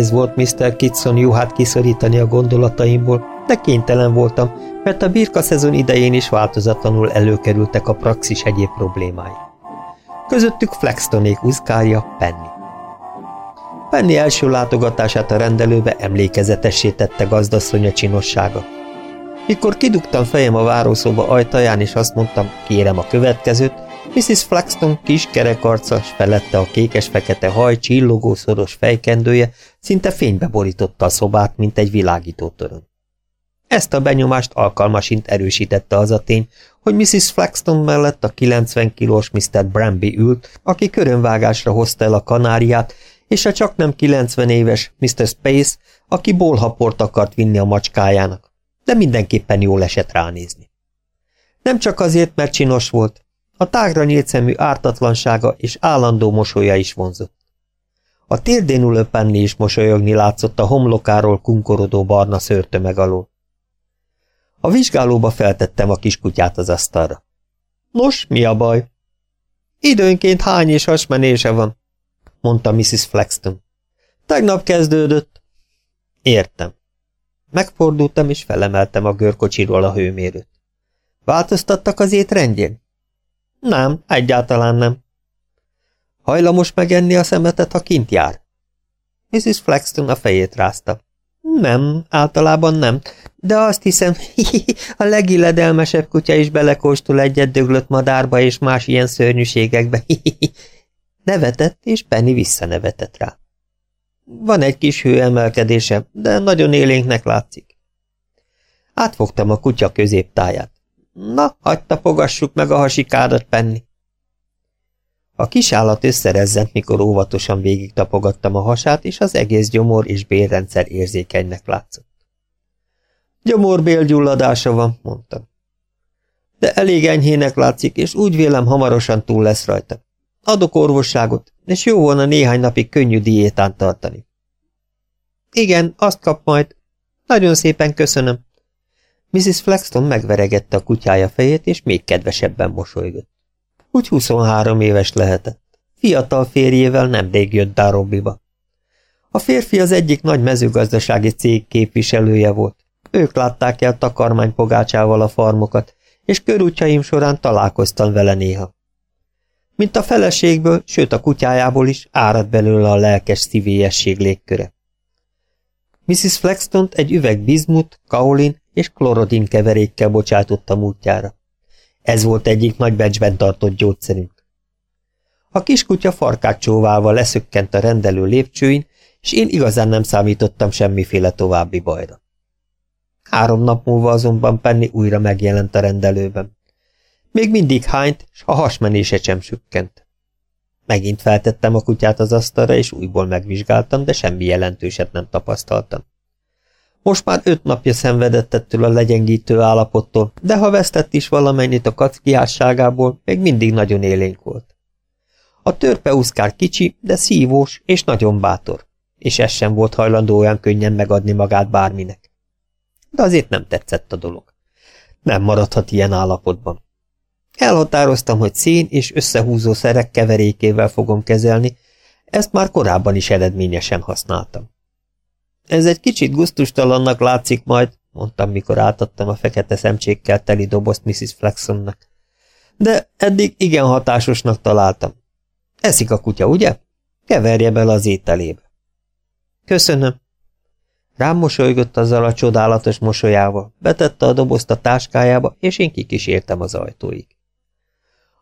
Nehéz volt Mr. Kitson juhát kiszorítani a gondolataimból, de kénytelen voltam, mert a birka szezon idején is változatlanul előkerültek a praxis egyéb problémái. Közöttük Flextonék uzkárja, Penny. Penny első látogatását a rendelőbe emlékezetessé tette gazdasszonya csinossága. Mikor kidugtam fejem a várószoba ajtaján, és azt mondtam, kérem a következőt, Mrs. Flaxton kis kerekarca, s felette a kékes-fekete haj csillogó szoros fejkendője szinte fénybe borította a szobát, mint egy világító törön. Ezt a benyomást alkalmasint erősítette az a tény, hogy Mrs. Flaxton mellett a 90 kilós Mr. Bramby ült, aki körönvágásra hozta el a kanáriát, és a csak nem 90 éves Mr. Space, aki bolhaport akart vinni a macskájának, de mindenképpen jól esett ránézni. Nem csak azért, mert csinos volt, a tágra nyílt szemű ártatlansága és állandó mosolya is vonzott. A térdén ülő is mosolyogni látszott a homlokáról kunkorodó barna szőrtömeg alól. A vizsgálóba feltettem a kiskutyát az asztalra. Nos, mi a baj? Időnként hány és hasmenése van, mondta Mrs. Flexton. Tegnap kezdődött. Értem. Megfordultam és felemeltem a görkocsiról a hőmérőt. Változtattak az étrendjén? Nem, egyáltalán nem. Hajlamos megenni a szemetet, ha kint jár? Mrs. Flexton a fejét rázta. Nem, általában nem, de azt hiszem, a legilledelmesebb kutya is belekóstol egyet döglött madárba és más ilyen szörnyűségekbe. Nevetett, és Penny visszanevetett rá. Van egy kis hőemelkedése, de nagyon élénknek látszik. Átfogtam a kutya középtáját. Na, hagyd tapogassuk meg a hasikádat, Penny. A kis állat összerezzent, mikor óvatosan végig tapogattam a hasát, és az egész gyomor és bélrendszer érzékenynek látszott. Gyomorbélgyulladása van, mondtam. De elég enyhének látszik, és úgy vélem hamarosan túl lesz rajta. Adok orvosságot, és jó volna néhány napig könnyű diétán tartani. Igen, azt kap majd. Nagyon szépen köszönöm. Mrs. Flexton megveregette a kutyája fejét, és még kedvesebben mosolygott. Úgy 23 éves lehetett. Fiatal férjével nemrég jött Darobiba. A férfi az egyik nagy mezőgazdasági cég képviselője volt. Ők látták el takarmánypogácsával a farmokat, és körútjaim során találkoztam vele néha. Mint a feleségből, sőt a kutyájából is árad belőle a lelkes szívélyesség légköre. Mrs. Flexton egy üveg bizmut, kaolin és klorodin keverékkel bocsátotta múltjára. Ez volt egyik nagy becsben tartott gyógyszerünk. A kiskutya farkát csóválva leszökkent a rendelő lépcsőin, és én igazán nem számítottam semmiféle további bajra. Három nap múlva azonban Penny újra megjelent a rendelőben. Még mindig hányt, s a hasmenése sem sükkent. Megint feltettem a kutyát az asztalra, és újból megvizsgáltam, de semmi jelentőset nem tapasztaltam. Most már öt napja szenvedett ettől a legyengítő állapottól, de ha vesztett is valamennyit a kackiásságából, még mindig nagyon élénk volt. A törpeuszkár kicsi, de szívós és nagyon bátor, és ez sem volt hajlandó olyan könnyen megadni magát bárminek. De azért nem tetszett a dolog. Nem maradhat ilyen állapotban. Elhatároztam, hogy szén és összehúzó szerek keverékével fogom kezelni, ezt már korábban is eredményesen használtam. Ez egy kicsit guztustalannak látszik majd, mondtam, mikor átadtam a fekete szemcsékkel teli dobozt Mrs. Flexonnak. De eddig igen hatásosnak találtam. Eszik a kutya, ugye? Keverje bele az ételébe. Köszönöm. Rám mosolygott azzal a csodálatos mosolyával, betette a dobozt a táskájába, és én kikísértem az ajtóig.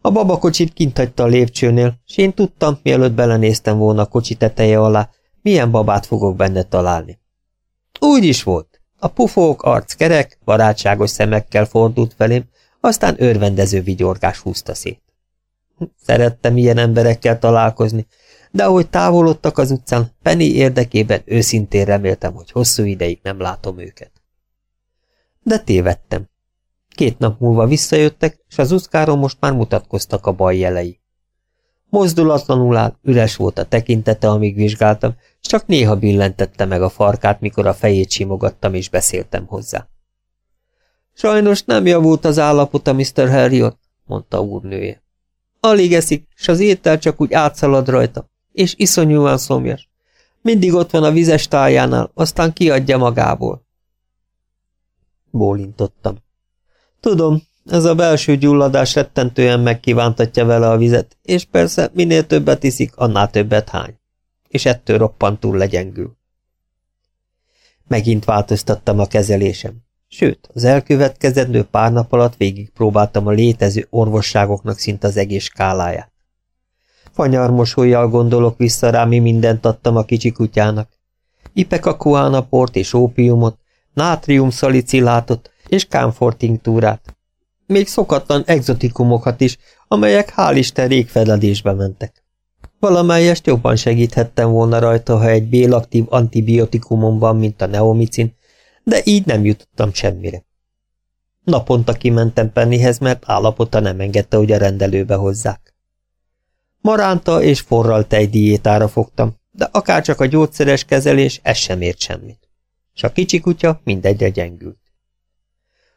A babakocsit kint hagyta a lépcsőnél, és én tudtam, mielőtt belenéztem volna a kocsi teteje alá, milyen babát fogok benne találni. Úgy is volt. A pufók arc kerek, barátságos szemekkel fordult felém, aztán örvendező vigyorgás húzta szét. Szerettem ilyen emberekkel találkozni, de ahogy távolodtak az utcán, Penny érdekében őszintén reméltem, hogy hosszú ideig nem látom őket. De tévedtem. Két nap múlva visszajöttek, és az uszkáron most már mutatkoztak a baj jelei. Mozdulatlanul áll, üres volt a tekintete, amíg vizsgáltam, csak néha billentette meg a farkát, mikor a fejét simogattam és beszéltem hozzá. Sajnos nem javult az állapota, Mr. Harriot, mondta úrnője. Alig eszik, s az étel csak úgy átszalad rajta, és iszonyúan szomjas. Mindig ott van a vizes tájánál, aztán kiadja magából. Bólintottam. Tudom, ez a belső gyulladás rettentően megkívántatja vele a vizet, és persze minél többet iszik, annál többet hány. És ettől roppantul legyengül. Megint változtattam a kezelésem. Sőt, az elkövetkezendő pár nap alatt végigpróbáltam a létező orvosságoknak szinte az egész skáláját. Fanyarmosolyjal gondolok vissza rá, mi mindent adtam a kicsi kutyának. Ipekakuánaport és ópiumot, nátrium szalicilátot és kámfortinktúrát. Még szokatlan exotikumokat is, amelyek hál' Isten régfededésbe mentek. Valamelyest jobban segíthettem volna rajta, ha egy bélaktív antibiotikumon van, mint a neomicin, de így nem jutottam semmire. Naponta kimentem Pennyhez, mert állapota nem engedte, hogy a rendelőbe hozzák. Maránta és forral tej diétára fogtam, de akárcsak a gyógyszeres kezelés, ez sem ért semmit. S a kicsi kutya mindegyre gyengült.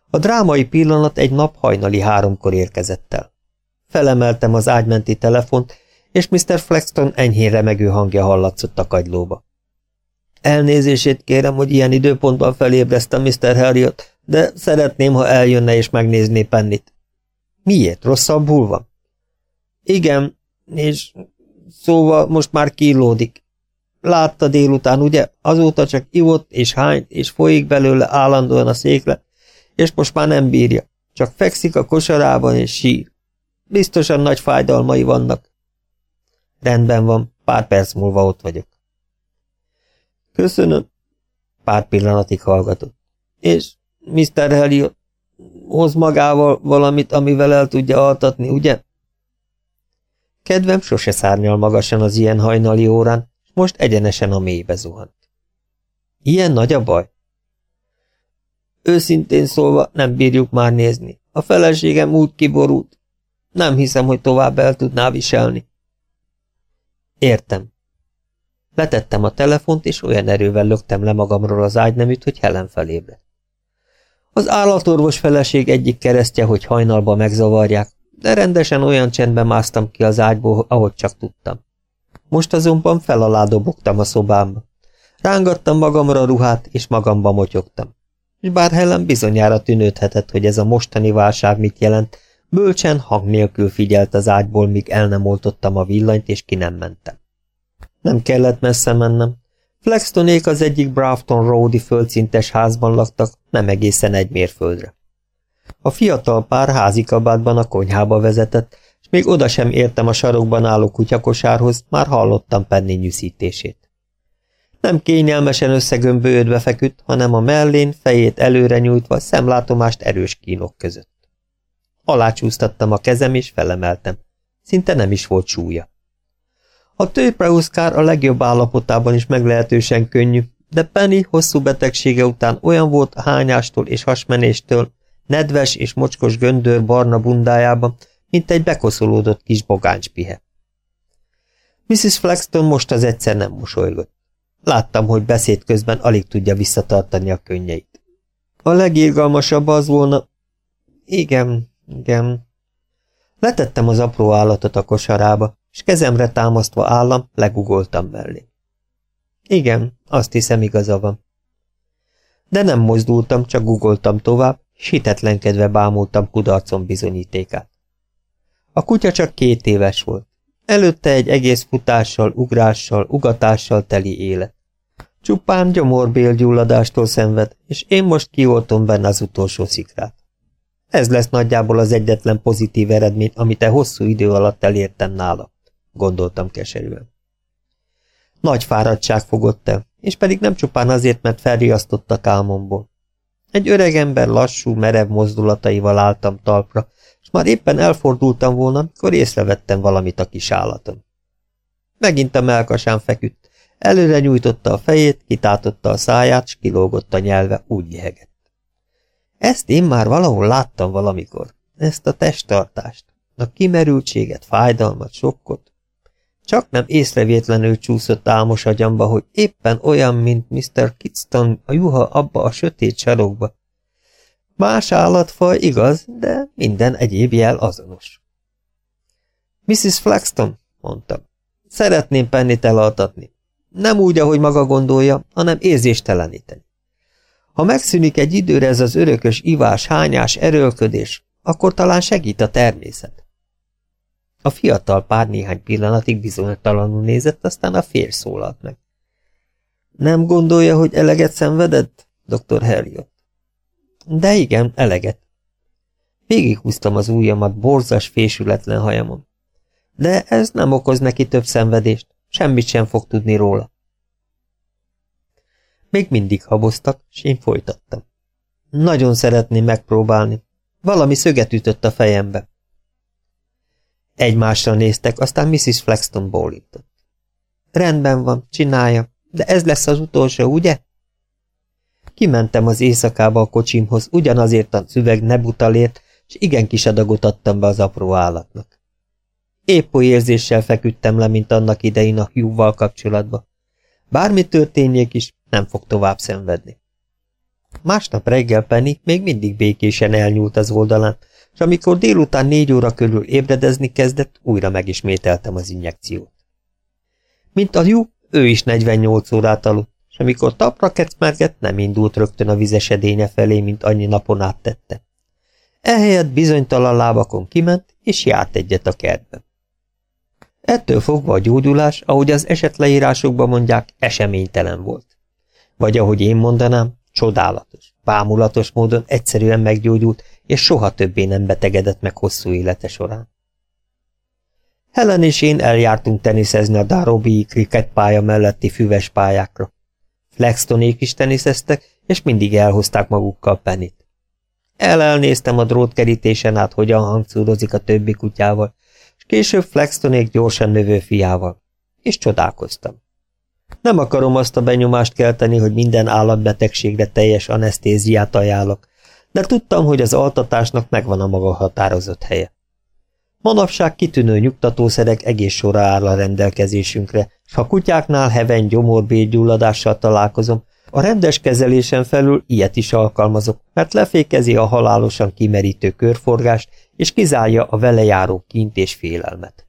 A drámai pillanat egy nap hajnali háromkor érkezett el. Felemeltem az ágymenti telefont, és Mr. Flexton enyhén remegő hangja hallatszott a kagylóba. Elnézését kérem, hogy ilyen időpontban felébreztem Mr. Harriot, de szeretném, ha eljönne és megnézné Pennit. Miért? Rosszabbul van? Igen, és szóval most már kílódik. Látta délután, ugye? Azóta csak ivott és hányt, és folyik belőle állandóan a széklet, és most már nem bírja. Csak fekszik a kosarában és sír. Biztosan nagy fájdalmai vannak. Rendben van, pár perc múlva ott vagyok. Köszönöm. Pár pillanatig hallgatott. És Mr. Heliot hoz magával valamit, amivel el tudja altatni, ugye? Kedvem sose szárnyal magasan az ilyen hajnali órán, és most egyenesen a mélybe zuhant. Ilyen nagy a baj? Őszintén szólva nem bírjuk már nézni. A feleségem úgy kiborult. Nem hiszem, hogy tovább el tudná viselni. Értem. Letettem a telefont, és olyan erővel löktem le magamról az ágyneműt, hogy Helen felébredt. Az állatorvos feleség egyik keresztje, hogy hajnalba megzavarják, de rendesen olyan csendben másztam ki az ágyból, ahogy csak tudtam. Most azonban felalá a szobámba. Rángattam magamra a ruhát, és magamba motyogtam. Bár Helen bizonyára tűnődhetett, hogy ez a mostani válság mit jelent, bölcsen hang nélkül figyelt az ágyból, míg el nem oltottam a villanyt, és ki nem mentem. Nem kellett messze mennem. Flextonék az egyik Brafton Roadi földszintes házban laktak, nem egészen egy mérföldre. A fiatal pár házi kabátban a konyhába vezetett, és még oda sem értem a sarokban álló kutyakosárhoz, már hallottam Penny nyűszítését. Nem kényelmesen összegömbölődve feküdt, hanem a mellén, fejét előre nyújtva, szemlátomást erős kínok között. Alácsúsztattam a kezem, és felemeltem. Szinte nem is volt súlya. A tőpreuszkár a legjobb állapotában is meglehetősen könnyű, de Penny hosszú betegsége után olyan volt hányástól és hasmenéstől, nedves és mocskos göndör barna bundájában, mint egy bekoszolódott kis bogányspihe. Mrs. Flexton most az egyszer nem mosolygott. Láttam, hogy beszéd közben alig tudja visszatartani a könnyeit. A legirgalmasabb az volna... Igen, igen. Letettem az apró állatot a kosarába, és kezemre támasztva állam, legugoltam mellé. Igen, azt hiszem igaza van. De nem mozdultam, csak gugoltam tovább, és hitetlenkedve bámultam kudarcom bizonyítékát. A kutya csak két éves volt. Előtte egy egész futással, ugrással, ugatással teli élet. Csupán gyomorbélgyulladástól szenved, és én most kioltom benne az utolsó szikrát. Ez lesz nagyjából az egyetlen pozitív eredmény, amit e hosszú idő alatt elértem nála, gondoltam keserűen. Nagy fáradtság fogott el, és pedig nem csupán azért, mert felriasztottak álmomból. Egy öreg ember lassú, merev mozdulataival álltam talpra, és már éppen elfordultam volna, amikor észrevettem valamit a kis állatom. Megint a melkasán feküdt, előre nyújtotta a fejét, kitátotta a száját, s kilógott a nyelve, úgy jehegett. Ezt én már valahol láttam valamikor, ezt a testtartást, a kimerültséget, fájdalmat, sokkot. Csak nem észrevétlenül csúszott álmos agyamba, hogy éppen olyan, mint Mr. Kidston a juha abba a sötét sarokba. Más állatfaj igaz, de minden egyéb jel azonos. Mrs. Flaxton, mondtam, szeretném pennit elaltatni. Nem úgy, ahogy maga gondolja, hanem érzésteleníteni. Ha megszűnik egy időre ez az örökös ivás, hányás, erőlködés, akkor talán segít a természet. A fiatal pár néhány pillanatig bizonytalanul nézett, aztán a férj szólalt meg. Nem gondolja, hogy eleget szenvedett, dr. Harriot? De igen, eleget. Végighúztam az ujjamat borzas, fésületlen hajamon. De ez nem okoz neki több szenvedést, semmit sem fog tudni róla. Még mindig haboztak, és én folytattam. Nagyon szeretném megpróbálni. Valami szöget ütött a fejembe. Egymásra néztek, aztán Mrs. Flexton bólintott. Rendben van, csinálja, de ez lesz az utolsó, ugye? Kimentem az éjszakába a kocsimhoz, ugyanazért a szüveg nebutalért, és igen kis adagot adtam be az apró állatnak. Épp oly érzéssel feküdtem le, mint annak idején a Hugh-val kapcsolatba. Bármi történjék is, nem fog tovább szenvedni. Másnap reggel Penny még mindig békésen elnyúlt az oldalán, és amikor délután négy óra körül ébredezni kezdett, újra megismételtem az injekciót. Mint a Hugh, ő is 48 órát aludt, és amikor tapra kecmergett, nem indult rögtön a vizesedénye felé, mint annyi napon át tette. Ehelyett bizonytalan lábakon kiment, és járt egyet a kertbe. Ettől fogva a gyógyulás, ahogy az esetleírásokban mondják, eseménytelen volt. Vagy ahogy én mondanám, csodálatos, bámulatos módon egyszerűen meggyógyult, és soha többé nem betegedett meg hosszú élete során. Helen és én eljártunk teniszezni a Darobi kriket pálya melletti füves pályákra. Flextonék is teniszeztek, és mindig elhozták magukkal Penit. El-elnéztem a drótkerítésen át, hogyan hangszúrozik a többi kutyával, és később Flextonék gyorsan növő fiával. És csodálkoztam. Nem akarom azt a benyomást kelteni, hogy minden állatbetegségre teljes anesztéziát ajánlok, de tudtam, hogy az altatásnak megvan a maga határozott helye. Manapság kitűnő nyugtatószerek egész sora áll a rendelkezésünkre, s ha kutyáknál heven gyomorbégyulladással találkozom, a rendes kezelésen felül ilyet is alkalmazok, mert lefékezi a halálosan kimerítő körforgást, és kizárja a vele járó kint és félelmet.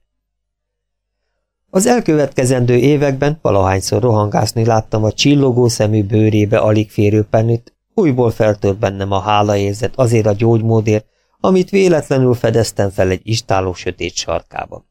Az elkövetkezendő években valahányszor rohangászni láttam a csillogó szemű bőrébe alig férő pennit, újból feltört bennem a hálaérzet azért a gyógymódért, amit véletlenül fedeztem fel egy istáló sötét sarkában.